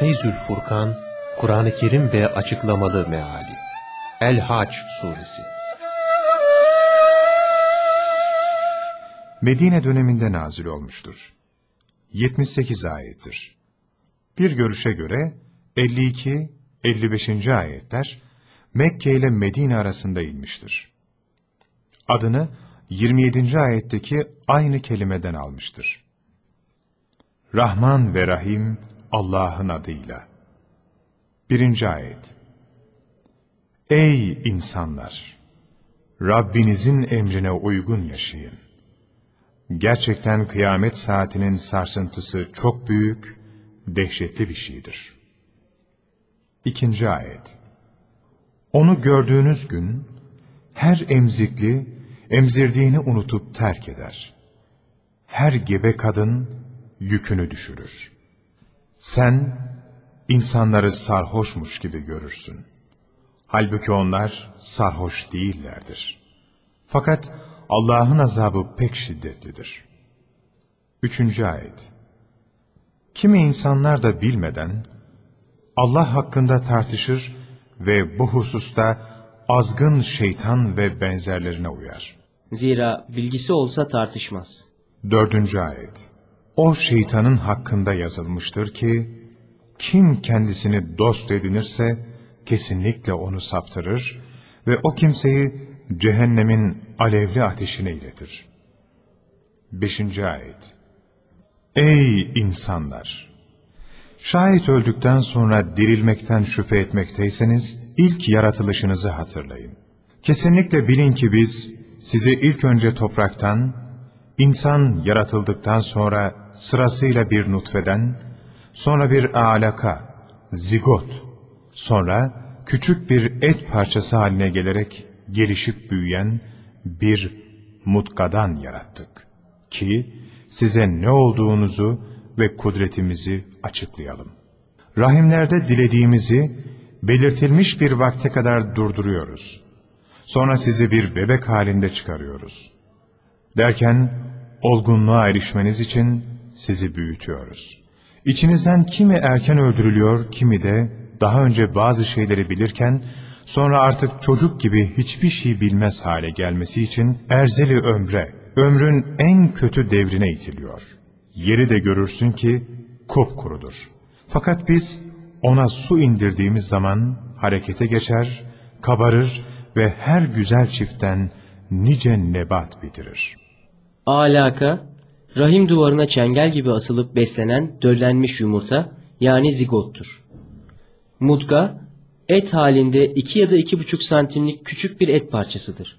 Feyzül Furkan, Kur'an-ı Kerim ve Açıklamalı Meali El-Haç Suresi Medine döneminde nazil olmuştur. 78 ayettir. Bir görüşe göre 52-55. ayetler Mekke ile Medine arasında inmiştir. Adını 27. ayetteki aynı kelimeden almıştır. Rahman ve Rahim Allah'ın adıyla. Birinci ayet. Ey insanlar! Rabbinizin emrine uygun yaşayın. Gerçekten kıyamet saatinin sarsıntısı çok büyük, dehşetli bir şeydir. İkinci ayet. Onu gördüğünüz gün, her emzikli, emzirdiğini unutup terk eder. Her gebe kadın, yükünü düşürür. Sen, insanları sarhoşmuş gibi görürsün. Halbuki onlar sarhoş değillerdir. Fakat Allah'ın azabı pek şiddetlidir. Üçüncü ayet. Kimi insanlar da bilmeden Allah hakkında tartışır ve bu hususta azgın şeytan ve benzerlerine uyar. Zira bilgisi olsa tartışmaz. Dördüncü ayet. O şeytanın hakkında yazılmıştır ki, kim kendisini dost edinirse kesinlikle onu saptırır ve o kimseyi cehennemin alevli ateşine iletir. Beşinci ayet. Ey insanlar! Şayet öldükten sonra dirilmekten şüphe etmekteyseniz, ilk yaratılışınızı hatırlayın. Kesinlikle bilin ki biz, sizi ilk önce topraktan, insan yaratıldıktan sonra sırasıyla bir nutfeden, sonra bir alaka, zigot, sonra küçük bir et parçası haline gelerek gelişip büyüyen bir mutkadan yarattık. Ki size ne olduğunuzu ve kudretimizi açıklayalım. Rahimlerde dilediğimizi belirtilmiş bir vakte kadar durduruyoruz. Sonra sizi bir bebek halinde çıkarıyoruz. Derken olgunluğa erişmeniz için sizi büyütüyoruz. İçinizden kimi erken öldürülüyor, kimi de daha önce bazı şeyleri bilirken sonra artık çocuk gibi hiçbir şey bilmez hale gelmesi için erzeli ömre, ömrün en kötü devrine itiliyor. Yeri de görürsün ki kupkurudur. Fakat biz ona su indirdiğimiz zaman harekete geçer, kabarır ve her güzel çiftten nice nebat bitirir. Alaka, rahim duvarına çengel gibi asılıp beslenen döllenmiş yumurta yani zigottur. Mudga, et halinde 2 ya da 2,5 santimlik küçük bir et parçasıdır.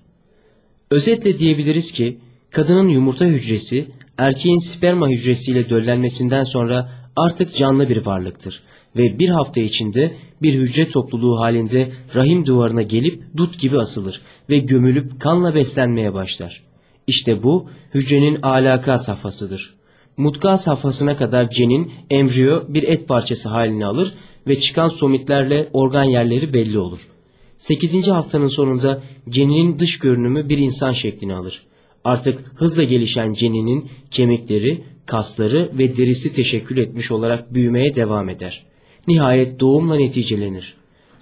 Özetle diyebiliriz ki kadının yumurta hücresi erkeğin sperma hücresiyle döllenmesinden sonra artık canlı bir varlıktır ve bir hafta içinde bir hücre topluluğu halinde rahim duvarına gelip dut gibi asılır ve gömülüp kanla beslenmeye başlar. İşte bu hücrenin alaka safhasıdır. Mutka safhasına kadar cenin embriyo bir et parçası halini alır ve çıkan somitlerle organ yerleri belli olur. 8. haftanın sonunda ceninin dış görünümü bir insan şeklini alır. Artık hızla gelişen ceninin kemikleri, kasları ve derisi teşekkül etmiş olarak büyümeye devam eder. Nihayet doğumla neticelenir.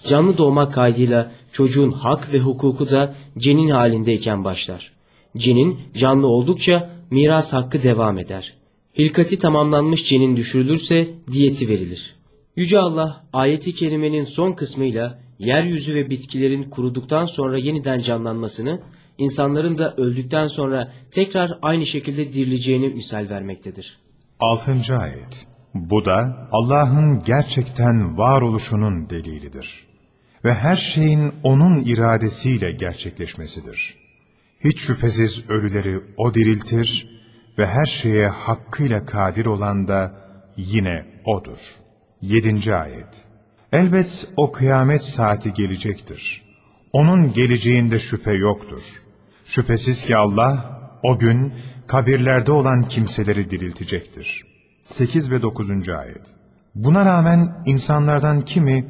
Canlı doğmak kaydıyla çocuğun hak ve hukuku da cenin halindeyken başlar. Cenin canlı oldukça miras hakkı devam eder. Hilkati tamamlanmış cenin düşürülürse diyeti verilir. Yüce Allah ayeti kerimenin son kısmıyla yeryüzü ve bitkilerin kuruduktan sonra yeniden canlanmasını, insanların da öldükten sonra tekrar aynı şekilde dirileceğini misal vermektedir. Altıncı ayet. Bu da Allah'ın gerçekten varoluşunun delilidir. Ve her şeyin O'nun iradesiyle gerçekleşmesidir. Hiç şüphesiz ölüleri O diriltir ve her şeye hakkıyla kadir olan da yine O'dur. Yedinci ayet. Elbet o kıyamet saati gelecektir. Onun geleceğinde şüphe yoktur. Şüphesiz ki Allah o gün kabirlerde olan kimseleri diriltecektir. 8 ve 9. ayet. Buna rağmen insanlardan kimi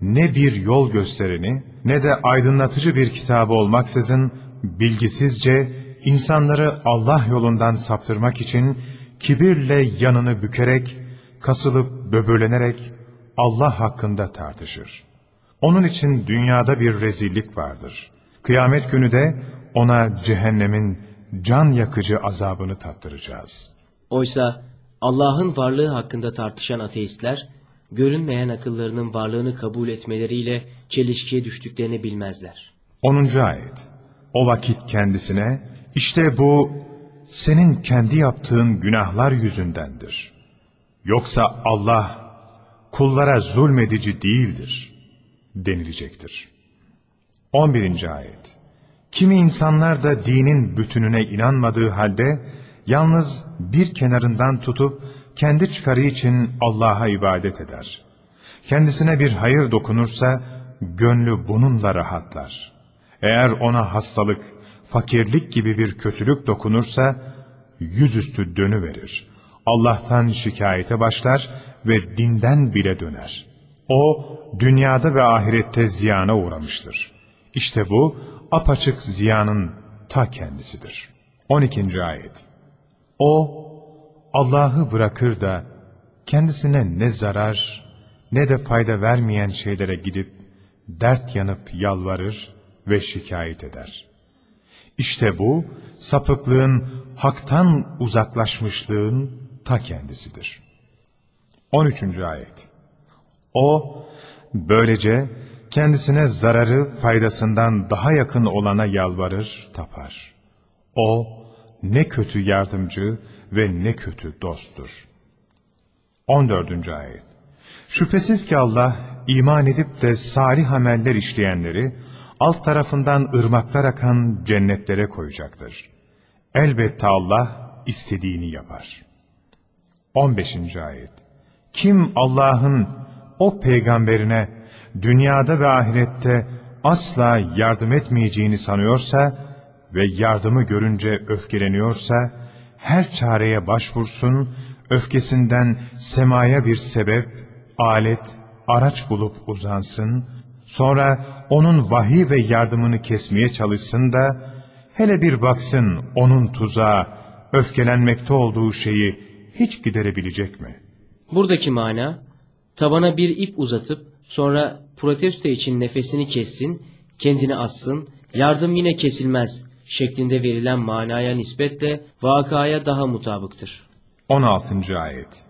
ne bir yol göstereni ne de aydınlatıcı bir kitabı olmaksızın bilgisizce insanları Allah yolundan saptırmak için kibirle yanını bükerek, kasılıp böbürlenerek Allah hakkında tartışır. Onun için dünyada bir rezillik vardır. Kıyamet günü de ona cehennemin can yakıcı azabını tattıracağız. Oysa Allah'ın varlığı hakkında tartışan ateistler, görünmeyen akıllarının varlığını kabul etmeleriyle çelişkiye düştüklerini bilmezler. 10. ayet O vakit kendisine işte bu senin kendi yaptığın günahlar yüzündendir. Yoksa Allah kullara zulmedici değildir denilecektir. 11. ayet Kimi insanlar da dinin bütününe inanmadığı halde yalnız bir kenarından tutup kendi çıkarı için Allah'a ibadet eder. Kendisine bir hayır dokunursa gönlü bununla rahatlar. Eğer ona hastalık, fakirlik gibi bir kötülük dokunursa yüzüstü dönüverir. Allah'tan şikayete başlar ve dinden bile döner. O dünyada ve ahirette ziyana uğramıştır. İşte bu apaçık ziyanın ta kendisidir. 12. ayet O Allah'ı bırakır da kendisine ne zarar ne de fayda vermeyen şeylere gidip dert yanıp yalvarır ve şikayet eder. İşte bu sapıklığın haktan uzaklaşmışlığın ta kendisidir. 13. ayet O böylece kendisine zararı faydasından daha yakın olana yalvarır, tapar. O ne kötü yardımcı ve ne kötü dosttur. 14. ayet Şüphesiz ki Allah iman edip de salih ameller işleyenleri alt tarafından ırmaklar akan cennetlere koyacaktır. Elbette Allah istediğini yapar. 15. ayet Kim Allah'ın o peygamberine dünyada ve ahirette asla yardım etmeyeceğini sanıyorsa ve yardımı görünce öfkeleniyorsa, her çareye başvursun, öfkesinden semaya bir sebep, alet, araç bulup uzansın, sonra onun vahiy ve yardımını kesmeye çalışsın da, hele bir baksın onun tuzağı, öfkelenmekte olduğu şeyi hiç giderebilecek mi? Buradaki mana, tavana bir ip uzatıp sonra protesto için nefesini kessin, kendini assın, yardım yine kesilmez şeklinde verilen manaya nispetle vakaya daha mutabıktır. 16. ayet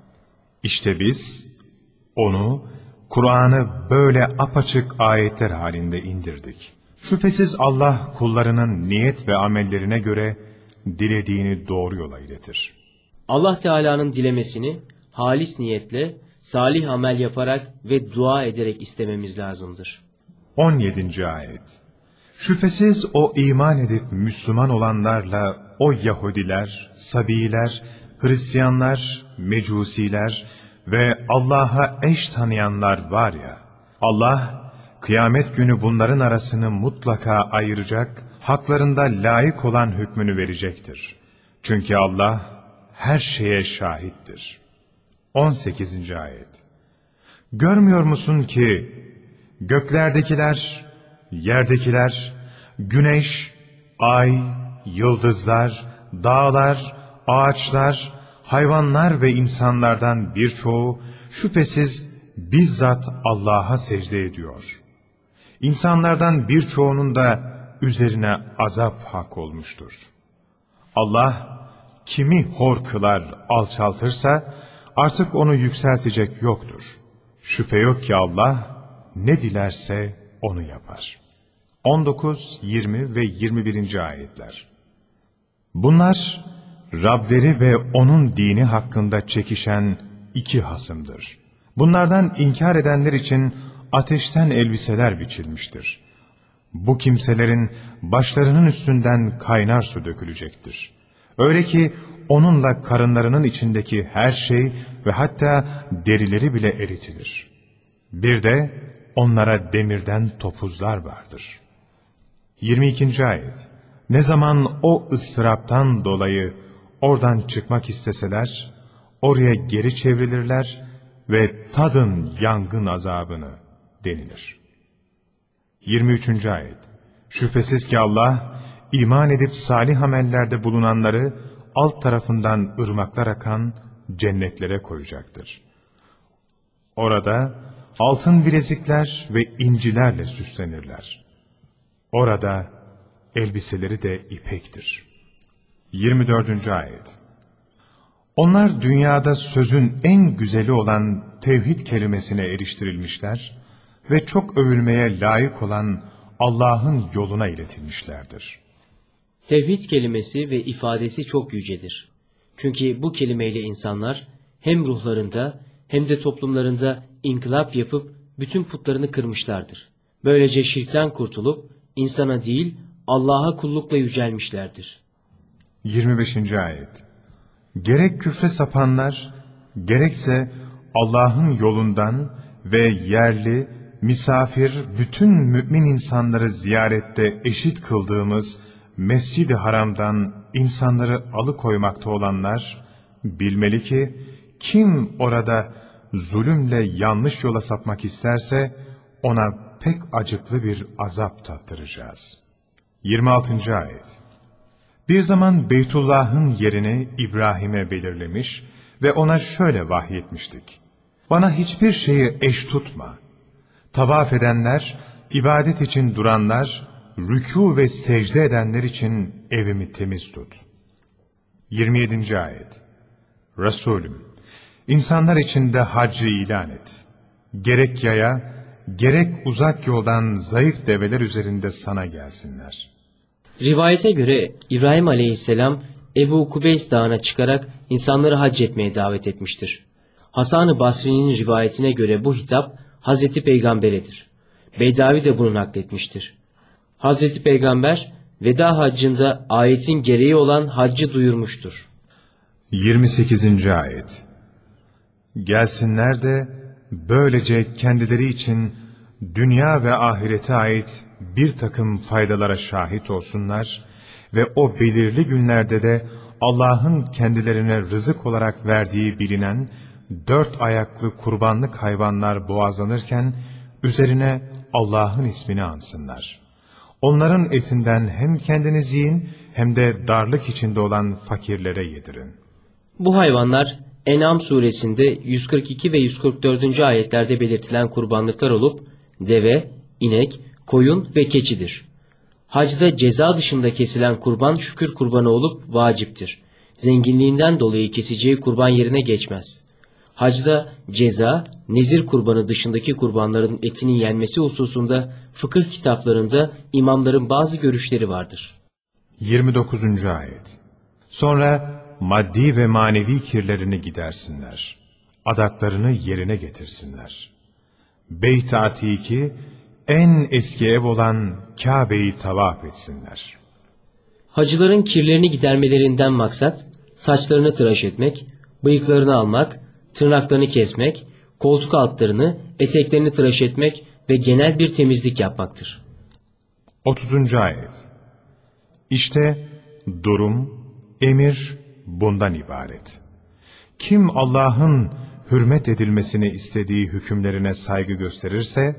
İşte biz onu, Kur'an'ı böyle apaçık ayetler halinde indirdik. Şüphesiz Allah kullarının niyet ve amellerine göre dilediğini doğru yola iletir. Allah Teala'nın dilemesini halis niyetle, salih amel yaparak ve dua ederek istememiz lazımdır. 17. ayet Şüphesiz o iman edip Müslüman olanlarla o Yahudiler, Sabiler, Hristiyanlar, Mecusiler ve Allah'a eş tanıyanlar var ya, Allah kıyamet günü bunların arasını mutlaka ayıracak, haklarında layık olan hükmünü verecektir. Çünkü Allah her şeye şahittir. 18. ayet Görmüyor musun ki göklerdekiler, yerdekiler, güneş, ay, yıldızlar, dağlar, ağaçlar, hayvanlar ve insanlardan birçoğu şüphesiz bizzat Allah'a secde ediyor. İnsanlardan birçoğunun da üzerine azap hak olmuştur. Allah kimi hor kılar, alçaltırsa artık onu yükseltecek yoktur. Şüphe yok ki Allah ne dilerse onu yapar. 19, 20 ve 21. ayetler Bunlar Rableri ve onun dini hakkında çekişen iki hasımdır. Bunlardan inkar edenler için ateşten elbiseler biçilmiştir. Bu kimselerin başlarının üstünden kaynar su dökülecektir. Öyle ki onunla karınlarının içindeki her şey ve hatta derileri bile eritilir. Bir de onlara demirden topuzlar vardır. 22. ayet Ne zaman o ıstıraptan dolayı oradan çıkmak isteseler, oraya geri çevrilirler ve tadın yangın azabını denilir. 23. ayet Şüphesiz ki Allah, iman edip salih amellerde bulunanları alt tarafından ırmaklar akan cennetlere koyacaktır. Orada altın bilezikler ve incilerle süslenirler. Orada elbiseleri de ipektir. 24. Ayet Onlar dünyada sözün en güzeli olan tevhid kelimesine eriştirilmişler ve çok övülmeye layık olan Allah'ın yoluna iletilmişlerdir. Tevhid kelimesi ve ifadesi çok yücedir. Çünkü bu kelimeyle insanlar hem ruhlarında hem de toplumlarında inkılap yapıp bütün putlarını kırmışlardır. Böylece şirkten kurtulup insana değil Allah'a kullukla yücelmişlerdir. 25. Ayet Gerek küfre sapanlar, gerekse Allah'ın yolundan ve yerli, misafir bütün mümin insanları ziyarette eşit kıldığımız Mescid-i Haram'dan insanları alıkoymakta olanlar, bilmeli ki kim orada zulümle yanlış yola sapmak isterse ona pek acıklı bir azap tattıracağız. 26. Ayet Bir zaman Beytullah'ın yerini İbrahim'e belirlemiş ve ona şöyle vahyetmiştik. Bana hiçbir şeyi eş tutma. Tavaf edenler, ibadet için duranlar, rükû ve secde edenler için evimi temiz tut. 27. Ayet Resulüm, insanlar içinde haccı ilan et. Gerek yaya, gerek uzak yoldan zayıf develer üzerinde sana gelsinler. Rivayete göre İbrahim aleyhisselam Ebu Kubeys dağına çıkarak insanları hac etmeye davet etmiştir. Hasan-ı Basri'nin rivayetine göre bu hitap Hazreti Peygamber'edir. Beydavi de bunu nakletmiştir. Hazreti Peygamber veda haccında ayetin gereği olan haccı duyurmuştur. 28. Ayet Gelsinler de böylece kendileri için dünya ve ahirete ait bir takım faydalara şahit olsunlar ve o belirli günlerde de Allah'ın kendilerine rızık olarak verdiği bilinen dört ayaklı kurbanlık hayvanlar boğazlanırken üzerine Allah'ın ismini ansınlar. Onların etinden hem kendiniz yiyin hem de darlık içinde olan fakirlere yedirin. Bu hayvanlar En'am suresinde 142 ve 144. ayetlerde belirtilen kurbanlıklar olup deve, inek, koyun ve keçidir. Hacda ceza dışında kesilen kurban şükür kurbanı olup vaciptir. Zenginliğinden dolayı keseceği kurban yerine geçmez. Hacda ceza, nezir kurbanı dışındaki kurbanların etinin yenmesi hususunda fıkıh kitaplarında imamların bazı görüşleri vardır. 29. Ayet Sonra maddi ve manevi kirlerini gidersinler. Adaklarını yerine getirsinler. Beyt-i Atik'i en eski ev olan Kabe'yi tavaf etsinler. Hacıların kirlerini gidermelerinden maksat, saçlarını tıraş etmek, bıyıklarını almak, tırnaklarını kesmek, koltuk altlarını, eteklerini tıraş etmek ve genel bir temizlik yapmaktır. 30. Ayet İşte durum, emir bundan ibaret. Kim Allah'ın hürmet edilmesini istediği hükümlerine saygı gösterirse,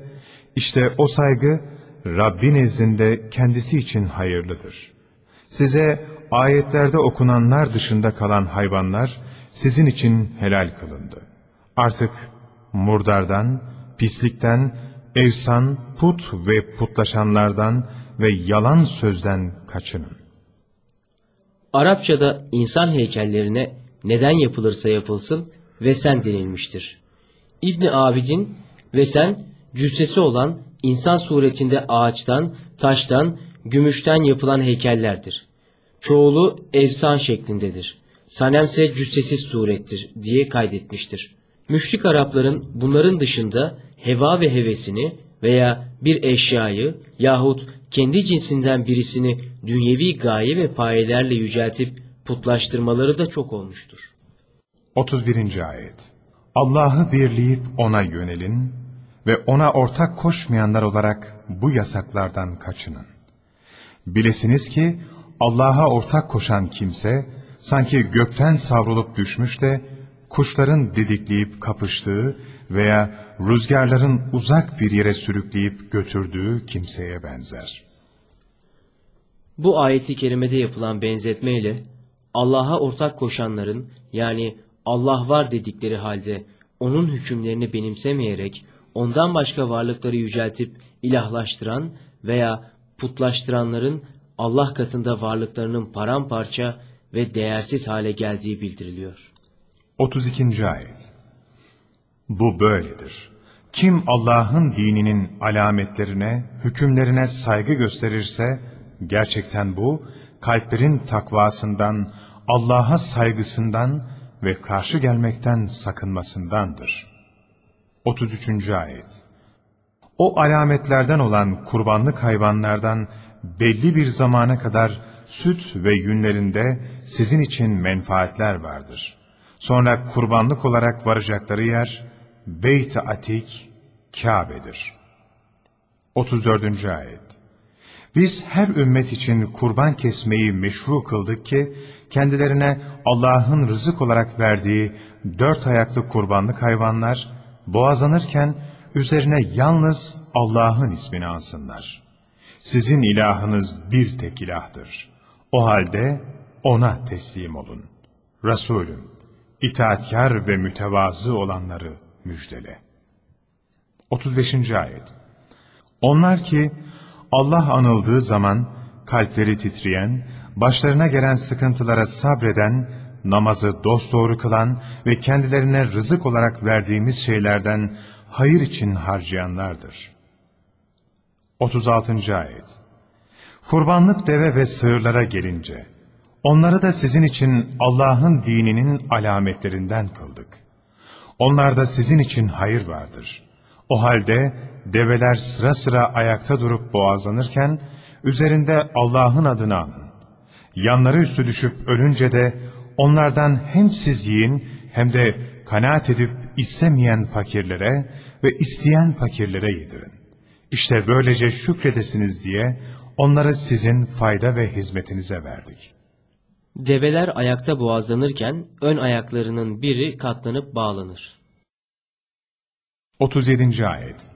işte o saygı Rabbi nezdinde kendisi için hayırlıdır. Size ayetlerde okunanlar dışında kalan hayvanlar sizin için helal kılındı. Artık murdardan, pislikten, evsan, put ve putlaşanlardan ve yalan sözden kaçının. Arapçada insan heykellerine neden yapılırsa yapılsın ve sen denilmiştir. İbni Abidin ve sen cüssesi olan insan suretinde ağaçtan, taştan, gümüşten yapılan heykellerdir. Çoğulu evsan şeklindedir. Sanemse cüssesiz surettir diye kaydetmiştir. Müşrik Arapların bunların dışında heva ve hevesini veya bir eşyayı yahut kendi cinsinden birisini dünyevi gaye ve payelerle yüceltip putlaştırmaları da çok olmuştur. 31. Ayet Allah'ı birleyip ona yönelin ve ona ortak koşmayanlar olarak bu yasaklardan kaçının. Bilesiniz ki Allah'a ortak koşan kimse sanki gökten savrulup düşmüş de kuşların didikleyip kapıştığı veya rüzgarların uzak bir yere sürükleyip götürdüğü kimseye benzer. Bu ayeti kerimede yapılan benzetmeyle Allah'a ortak koşanların yani Allah var dedikleri halde onun hükümlerini benimsemeyerek ondan başka varlıkları yüceltip ilahlaştıran veya putlaştıranların Allah katında varlıklarının paramparça ve değersiz hale geldiği bildiriliyor. 32. Ayet Bu böyledir. Kim Allah'ın dininin alametlerine, hükümlerine saygı gösterirse, gerçekten bu, kalplerin takvasından, Allah'a saygısından ve karşı gelmekten sakınmasındandır. 33. Ayet O alametlerden olan kurbanlık hayvanlardan belli bir zamana kadar süt ve yünlerinde sizin için menfaatler vardır. Sonra kurbanlık olarak varacakları yer Beyt-i Atik, Kabe'dir. 34. Ayet Biz her ümmet için kurban kesmeyi meşru kıldık ki, kendilerine Allah'ın rızık olarak verdiği dört ayaklı kurbanlık hayvanlar, boğazlanırken üzerine yalnız Allah'ın ismini ansınlar. Sizin ilahınız bir tek ilahdır. O halde ona teslim olun. Resulüm, itaatkar ve mütevazı olanları müjdele. 35. Ayet Onlar ki Allah anıldığı zaman kalpleri titreyen, başlarına gelen sıkıntılara sabreden, namazı dosdoğru kılan ve kendilerine rızık olarak verdiğimiz şeylerden hayır için harcayanlardır. 36. Ayet Kurbanlık deve ve sığırlara gelince, onları da sizin için Allah'ın dininin alametlerinden kıldık. Onlarda sizin için hayır vardır. O halde develer sıra sıra ayakta durup boğazlanırken, üzerinde Allah'ın adını anın. Yanları üstü düşüp ölünce de onlardan hem siz yiyin hem de kanaat edip istemeyen fakirlere ve isteyen fakirlere yedirin. İşte böylece şükredesiniz diye onları sizin fayda ve hizmetinize verdik. Develer ayakta boğazlanırken ön ayaklarının biri katlanıp bağlanır. 37. Ayet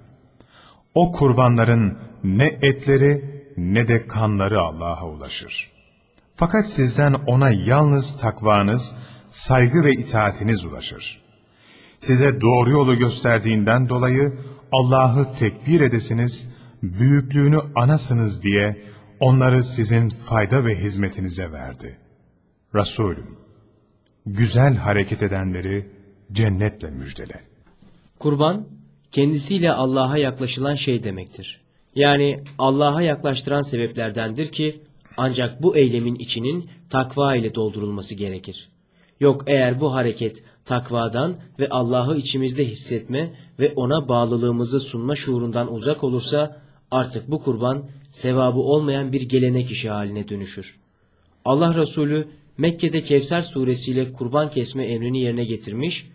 O kurbanların ne etleri ne de kanları Allah'a ulaşır. Fakat sizden ona yalnız takvanız, saygı ve itaatiniz ulaşır. Size doğru yolu gösterdiğinden dolayı Allah'ı tekbir edesiniz, büyüklüğünü anasınız diye onları sizin fayda ve hizmetinize verdi. Resulüm, güzel hareket edenleri cennetle müjdele. Kurban, kendisiyle Allah'a yaklaşılan şey demektir. Yani Allah'a yaklaştıran sebeplerdendir ki, ancak bu eylemin içinin takva ile doldurulması gerekir. Yok eğer bu hareket takvadan ve Allah'ı içimizde hissetme ve ona bağlılığımızı sunma şuurundan uzak olursa, artık bu kurban sevabı olmayan bir gelenek işi haline dönüşür. Allah Resulü Mekke'de Kevser suresiyle kurban kesme emrini yerine getirmiş,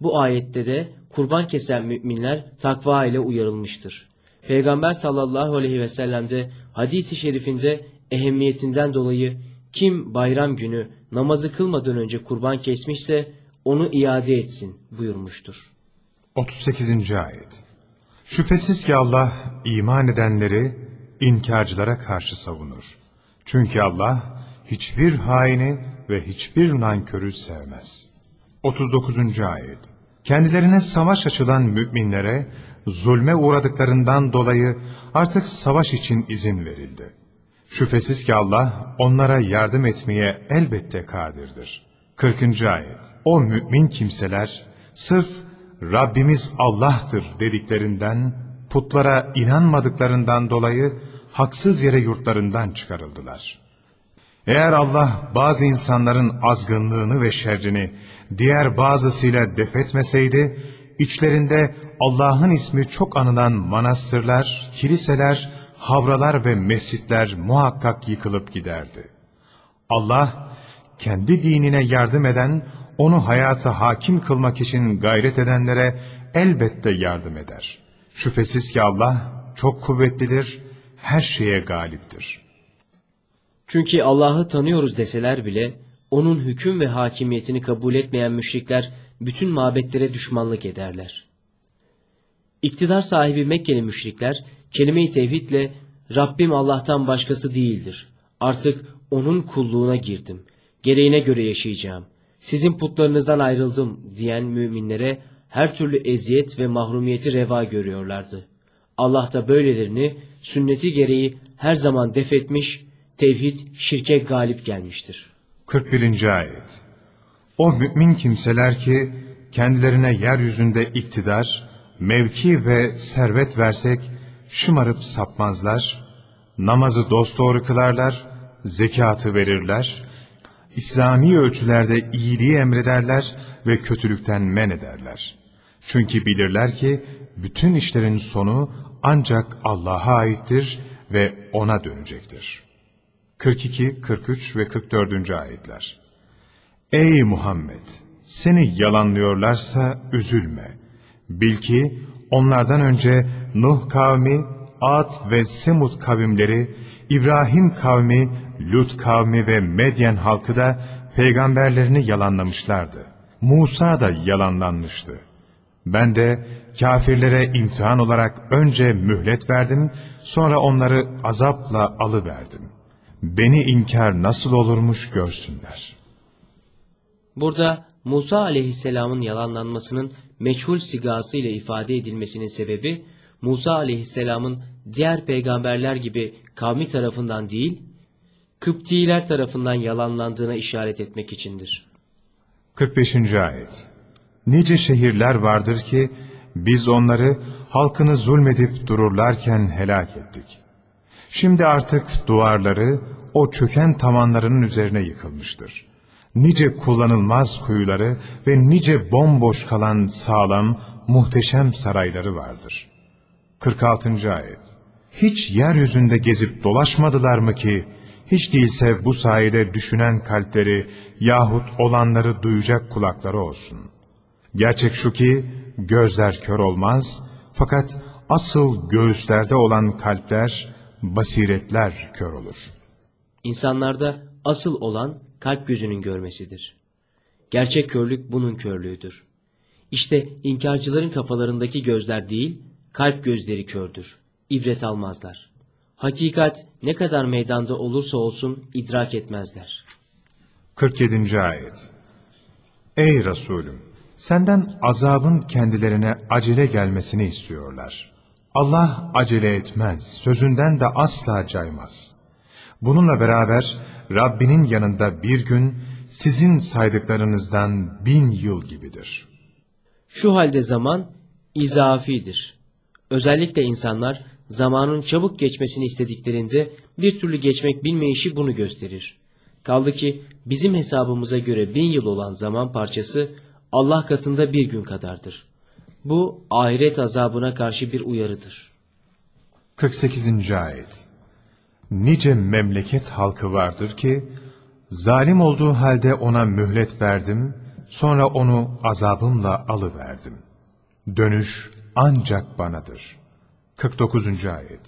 bu ayette de kurban kesen müminler takva ile uyarılmıştır. Peygamber sallallahu aleyhi ve sellem de hadisi şerifinde ehemmiyetinden dolayı kim bayram günü namazı kılmadan önce kurban kesmişse onu iade etsin buyurmuştur. 38. Ayet Şüphesiz ki Allah iman edenleri inkarcılara karşı savunur. Çünkü Allah hiçbir haini ve hiçbir nankörü sevmez. 39. Ayet Kendilerine savaş açılan müminlere zulme uğradıklarından dolayı artık savaş için izin verildi. Şüphesiz ki Allah onlara yardım etmeye elbette kadirdir. 40. Ayet O mümin kimseler sırf Rabbimiz Allah'tır dediklerinden, putlara inanmadıklarından dolayı haksız yere yurtlarından çıkarıldılar. Eğer Allah bazı insanların azgınlığını ve şerrini diğer bazısıyla defetmeseydi, içlerinde Allah'ın ismi çok anılan manastırlar, kiliseler, havralar ve mescitler muhakkak yıkılıp giderdi. Allah, kendi dinine yardım eden, onu hayata hakim kılmak için gayret edenlere elbette yardım eder. Şüphesiz ki Allah çok kuvvetlidir, her şeye galiptir. Çünkü Allah'ı tanıyoruz deseler bile, onun hüküm ve hakimiyetini kabul etmeyen müşrikler bütün mabetlere düşmanlık ederler. İktidar sahibi Mekkeli müşrikler, kelime-i tevhidle Rabbim Allah'tan başkası değildir. Artık onun kulluğuna girdim. Gereğine göre yaşayacağım. Sizin putlarınızdan ayrıldım diyen müminlere her türlü eziyet ve mahrumiyeti reva görüyorlardı. Allah da böylelerini sünneti gereği her zaman def etmiş, tevhid şirke galip gelmiştir. 41. Ayet O mümin kimseler ki kendilerine yeryüzünde iktidar, mevki ve servet versek şımarıp sapmazlar, namazı dosdoğru kılarlar, zekatı verirler, İslami ölçülerde iyiliği emrederler ve kötülükten men ederler. Çünkü bilirler ki bütün işlerin sonu ancak Allah'a aittir ve O'na dönecektir. 42, 43 ve 44. ayetler Ey Muhammed! Seni yalanlıyorlarsa üzülme. Bil ki onlardan önce Nuh kavmi, Ad ve Semud kavimleri, İbrahim kavmi, Lut kavmi ve Medyen halkı da peygamberlerini yalanlamışlardı. Musa da yalanlanmıştı. Ben de kafirlere imtihan olarak önce mühlet verdim, sonra onları azapla alıverdim. Beni inkar nasıl olurmuş görsünler. Burada Musa aleyhisselamın yalanlanmasının meçhul sigası ile ifade edilmesinin sebebi Musa aleyhisselamın diğer peygamberler gibi kavmi tarafından değil, Kıptiler tarafından yalanlandığına işaret etmek içindir. 45. Ayet Nice şehirler vardır ki biz onları halkını zulmedip dururlarken helak ettik. Şimdi artık duvarları o çöken tavanlarının üzerine yıkılmıştır. Nice kullanılmaz kuyuları ve nice bomboş kalan sağlam, muhteşem sarayları vardır. 46. Ayet Hiç yeryüzünde gezip dolaşmadılar mı ki, hiç değilse bu sayede düşünen kalpleri yahut olanları duyacak kulakları olsun. Gerçek şu ki gözler kör olmaz fakat asıl göğüslerde olan kalpler, basiretler kör olur. İnsanlarda asıl olan kalp gözünün görmesidir. Gerçek körlük bunun körlüğüdür. İşte inkarcıların kafalarındaki gözler değil, kalp gözleri kördür. İbret almazlar. Hakikat ne kadar meydanda olursa olsun idrak etmezler. 47. Ayet Ey Resulüm! Senden azabın kendilerine acele gelmesini istiyorlar. Allah acele etmez, sözünden de asla caymaz. Bununla beraber Rabbinin yanında bir gün sizin saydıklarınızdan bin yıl gibidir. Şu halde zaman izafidir. Özellikle insanlar zamanın çabuk geçmesini istediklerinde bir türlü geçmek bilmeyişi bunu gösterir. Kaldı ki bizim hesabımıza göre bin yıl olan zaman parçası Allah katında bir gün kadardır. Bu ahiret azabına karşı bir uyarıdır. 48. Ayet Nice memleket halkı vardır ki, zalim olduğu halde ona mühlet verdim, sonra onu azabımla alıverdim. Dönüş ancak banadır. 49. Ayet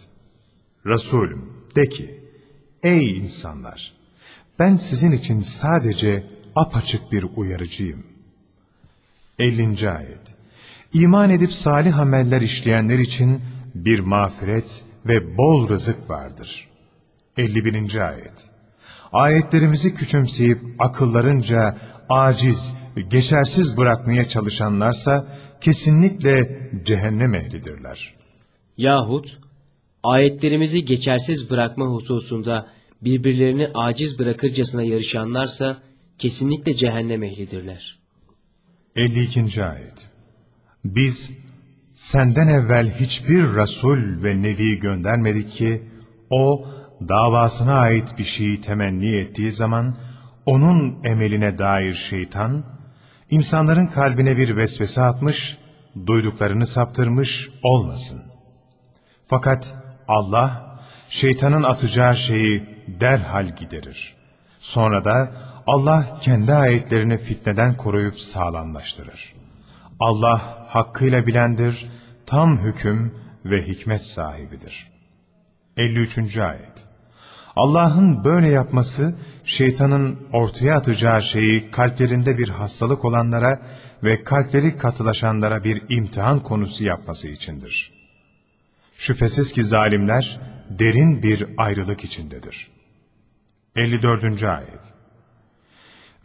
Resulüm de ki, ey insanlar, ben sizin için sadece apaçık bir uyarıcıyım. 50. Ayet İman edip salih ameller işleyenler için bir mağfiret ve bol rızık vardır. 51. Ayet Ayetlerimizi küçümseyip akıllarınca aciz, geçersiz bırakmaya çalışanlarsa kesinlikle cehennem ehlidirler. Yahut ayetlerimizi geçersiz bırakma hususunda birbirlerini aciz bırakırcasına yarışanlarsa kesinlikle cehennem ehlidirler. 52. Ayet Biz senden evvel hiçbir Resul ve Nebi göndermedik ki o davasına ait bir şeyi temenni ettiği zaman onun emeline dair şeytan insanların kalbine bir vesvese atmış, duyduklarını saptırmış olmasın. Fakat Allah şeytanın atacağı şeyi derhal giderir. Sonra da Allah kendi ayetlerini fitneden koruyup sağlamlaştırır. Allah hakkıyla bilendir, tam hüküm ve hikmet sahibidir. 53. Ayet Allah'ın böyle yapması, şeytanın ortaya atacağı şeyi kalplerinde bir hastalık olanlara ve kalpleri katılaşanlara bir imtihan konusu yapması içindir. Şüphesiz ki zalimler derin bir ayrılık içindedir. 54. Ayet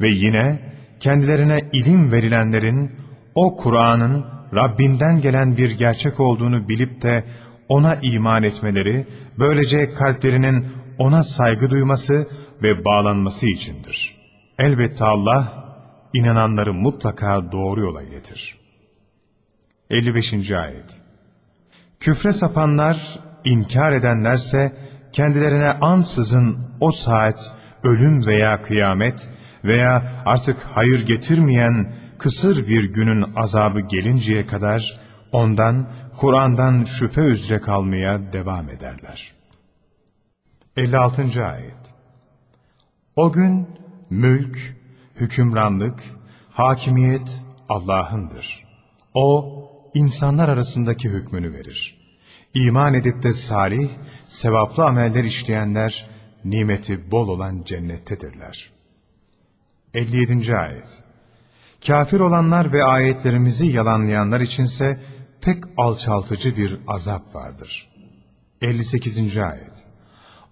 Ve yine kendilerine ilim verilenlerin o Kur'an'ın Rabbinden gelen bir gerçek olduğunu bilip de ona iman etmeleri, böylece kalplerinin ona saygı duyması ve bağlanması içindir. Elbette Allah, inananları mutlaka doğru yola iletir. 55. Ayet Küfre sapanlar, inkar edenlerse, kendilerine ansızın o saat, ölüm veya kıyamet veya artık hayır getirmeyen kısır bir günün azabı gelinceye kadar, ondan, Kur'an'dan şüphe üzere kalmaya devam ederler. 56. Ayet O gün mülk, hükümranlık, hakimiyet Allah'ındır. O, insanlar arasındaki hükmünü verir. İman edip de salih, sevaplı ameller işleyenler, nimeti bol olan cennettedirler. 57. Ayet Kafir olanlar ve ayetlerimizi yalanlayanlar içinse pek alçaltıcı bir azap vardır. 58. Ayet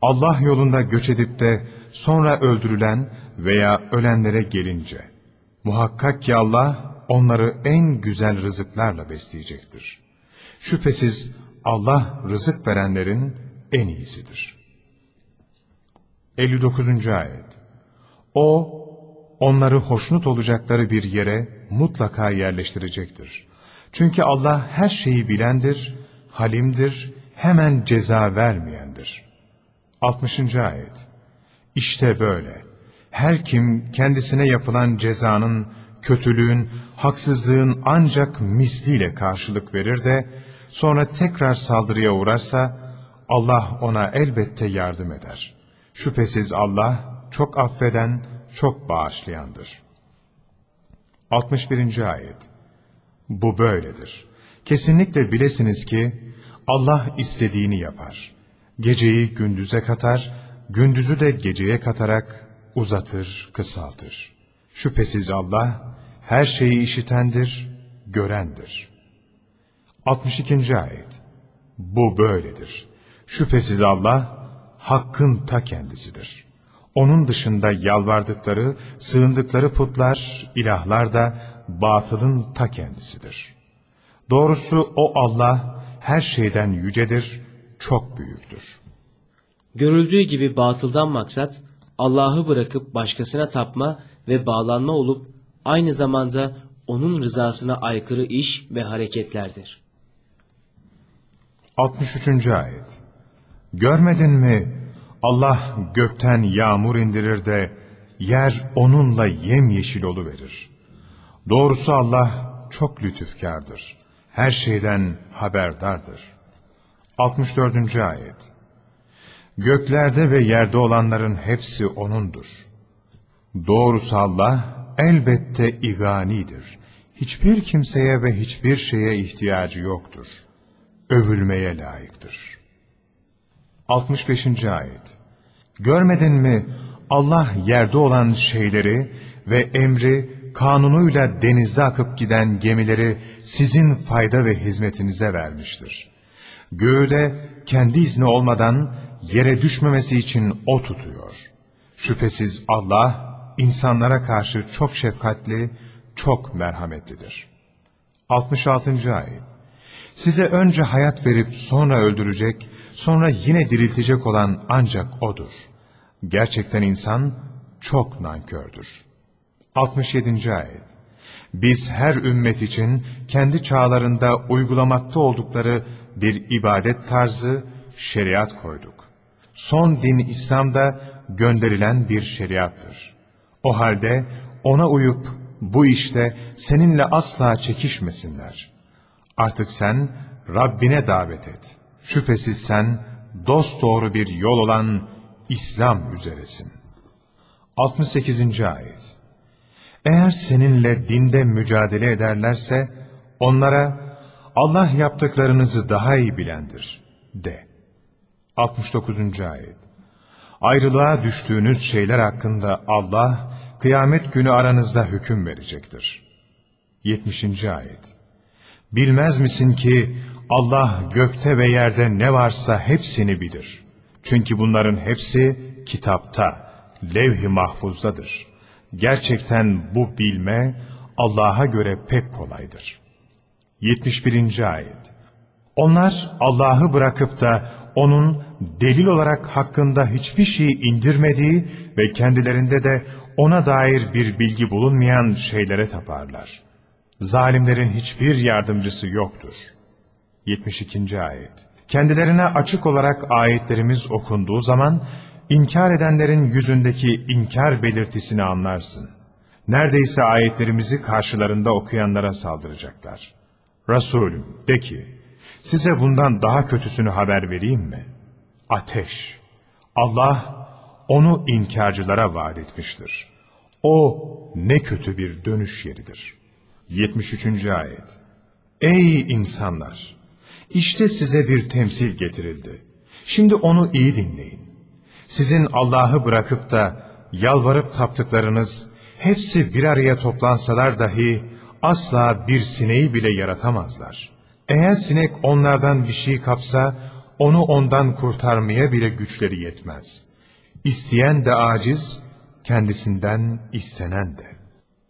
Allah yolunda göç edip de sonra öldürülen veya ölenlere gelince, muhakkak ki Allah onları en güzel rızıklarla besleyecektir. Şüphesiz Allah rızık verenlerin en iyisidir. 59. Ayet O, onları hoşnut olacakları bir yere mutlaka yerleştirecektir. Çünkü Allah her şeyi bilendir, halimdir, hemen ceza vermeyendir. 60. Ayet İşte böyle. Her kim kendisine yapılan cezanın, kötülüğün, haksızlığın ancak misliyle karşılık verir de, sonra tekrar saldırıya uğrarsa, Allah ona elbette yardım eder. Şüphesiz Allah çok affeden, çok bağışlayandır. 61. Ayet Bu böyledir. Kesinlikle bilesiniz ki Allah istediğini yapar. Geceyi gündüze katar, gündüzü de geceye katarak uzatır, kısaltır. Şüphesiz Allah her şeyi işitendir, görendir. 62. Ayet Bu böyledir. Şüphesiz Allah hakkın ta kendisidir. Onun dışında yalvardıkları, sığındıkları putlar, ilahlar da batılın ta kendisidir. Doğrusu o Allah her şeyden yücedir, çok büyüktür. Görüldüğü gibi batıldan maksat Allah'ı bırakıp başkasına tapma ve bağlanma olup aynı zamanda onun rızasına aykırı iş ve hareketlerdir. 63. Ayet Görmedin mi Allah gökten yağmur indirir de yer onunla yemyeşil verir. Doğrusu Allah çok lütufkardır. Her şeyden haberdardır. 64. Ayet Göklerde ve yerde olanların hepsi O'nundur. Doğrusu Allah elbette iganidir. Hiçbir kimseye ve hiçbir şeye ihtiyacı yoktur. Övülmeye layıktır. 65. Ayet Görmedin mi Allah yerde olan şeyleri ve emri kanunuyla denizde akıp giden gemileri sizin fayda ve hizmetinize vermiştir. Göğü de kendi izni olmadan yere düşmemesi için O tutuyor. Şüphesiz Allah insanlara karşı çok şefkatli, çok merhametlidir. 66. Ayet Size önce hayat verip sonra öldürecek, sonra yine diriltecek olan ancak O'dur. Gerçekten insan çok nankördür. 67. Ayet Biz her ümmet için kendi çağlarında uygulamakta oldukları bir ibadet tarzı, şeriat koyduk. Son din İslam'da gönderilen bir şeriattır. O halde ona uyup bu işte seninle asla çekişmesinler. Artık sen Rabbine davet et. Şüphesiz sen dosdoğru bir yol olan İslam üzeresin. 68. Ayet Eğer seninle dinde mücadele ederlerse, onlara Allah yaptıklarınızı daha iyi bilendir, de. 69. Ayet Ayrılığa düştüğünüz şeyler hakkında Allah, kıyamet günü aranızda hüküm verecektir. 70. Ayet Bilmez misin ki Allah gökte ve yerde ne varsa hepsini bilir. Çünkü bunların hepsi kitapta, levh-i mahfuzdadır. Gerçekten bu bilme Allah'a göre pek kolaydır. 71. Ayet Onlar Allah'ı bırakıp da O'nun delil olarak hakkında hiçbir şey indirmediği ve kendilerinde de O'na dair bir bilgi bulunmayan şeylere taparlar. Zalimlerin hiçbir yardımcısı yoktur. 72. Ayet Kendilerine açık olarak ayetlerimiz okunduğu zaman, inkar edenlerin yüzündeki inkar belirtisini anlarsın. Neredeyse ayetlerimizi karşılarında okuyanlara saldıracaklar. Resulüm de ki, size bundan daha kötüsünü haber vereyim mi? Ateş. Allah onu inkarcılara vaat etmiştir. O ne kötü bir dönüş yeridir. 73. Ayet Ey insanlar! İşte size bir temsil getirildi. Şimdi onu iyi dinleyin. Sizin Allah'ı bırakıp da yalvarıp taptıklarınız hepsi bir araya toplansalar dahi asla bir sineği bile yaratamazlar. Eğer sinek onlardan bir şey kapsa onu ondan kurtarmaya bile güçleri yetmez. İsteyen de aciz, kendisinden istenen de.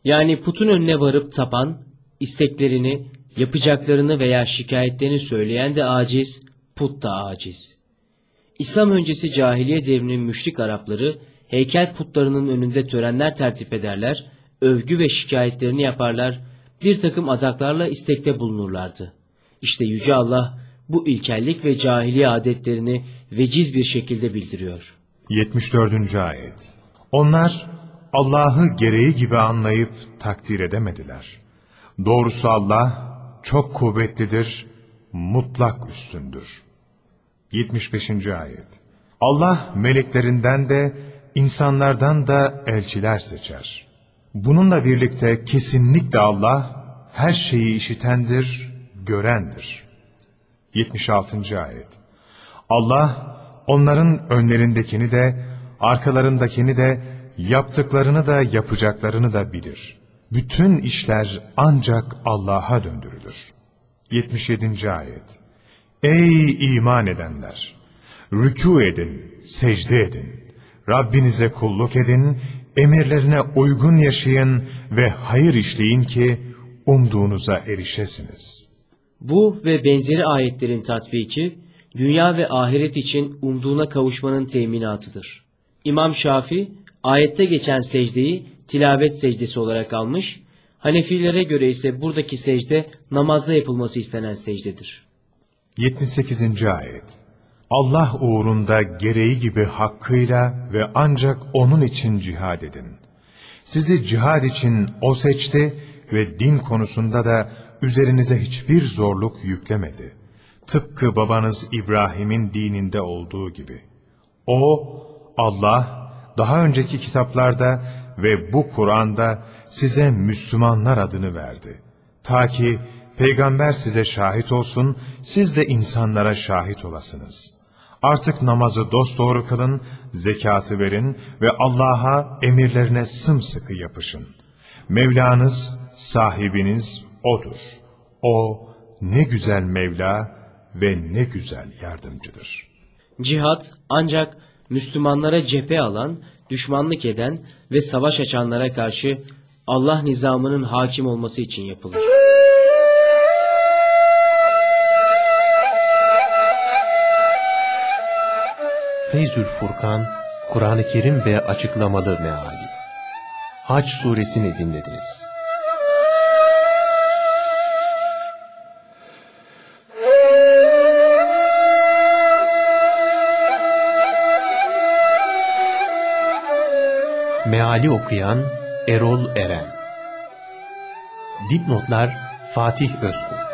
Yani putun önüne varıp tapan, isteklerini, yapacaklarını veya şikayetlerini söyleyen de aciz, put da aciz. İslam öncesi cahiliye devrinin müşrik Arapları heykel putlarının önünde törenler tertip ederler, övgü ve şikayetlerini yaparlar, bir takım adaklarla istekte bulunurlardı. İşte Yüce Allah bu ilkellik ve cahiliye adetlerini veciz bir şekilde bildiriyor. 74. Ayet Onlar Allah'ı gereği gibi anlayıp takdir edemediler. Doğrusu Allah çok kuvvetlidir, mutlak üstündür. 75. Ayet Allah meleklerinden de insanlardan da elçiler seçer. Bununla birlikte kesinlikle Allah her şeyi işitendir, görendir. 76. Ayet Allah onların önlerindekini de arkalarındakini de yaptıklarını da yapacaklarını da bilir. Bütün işler ancak Allah'a döndürülür. 77. Ayet Ey iman edenler! Rükû edin, secde edin. Rabbinize kulluk edin, emirlerine uygun yaşayın ve hayır işleyin ki umduğunuza erişesiniz. Bu ve benzeri ayetlerin tatbiki, dünya ve ahiret için umduğuna kavuşmanın teminatıdır. İmam Şafi, ayette geçen secdeyi tilavet secdesi olarak almış, Hanefilere göre ise buradaki secde namazda yapılması istenen secdedir. 78. Ayet Allah uğrunda gereği gibi hakkıyla ve ancak O'nun için cihad edin. Sizi cihad için O seçti ve din konusunda da üzerinize hiçbir zorluk yüklemedi. Tıpkı babanız İbrahim'in dininde olduğu gibi. O, Allah, daha önceki kitaplarda ve bu Kur'an'da size Müslümanlar adını verdi. Ta ki peygamber size şahit olsun, siz de insanlara şahit olasınız. Artık namazı dosdoğru kılın, zekatı verin ve Allah'a emirlerine sımsıkı yapışın. Mevlanız, sahibiniz O'dur. O ne güzel Mevla ve ne güzel yardımcıdır. Cihat ancak Müslümanlara cephe alan, düşmanlık eden ve savaş açanlara karşı Allah nizamının hakim olması için yapılır. Feyzül Furkan, Kur'an-ı Kerim ve açıklamalı meali. Haç suresini dinlediniz. Meali okuyan Erol Eren Dipnotlar Fatih Özkul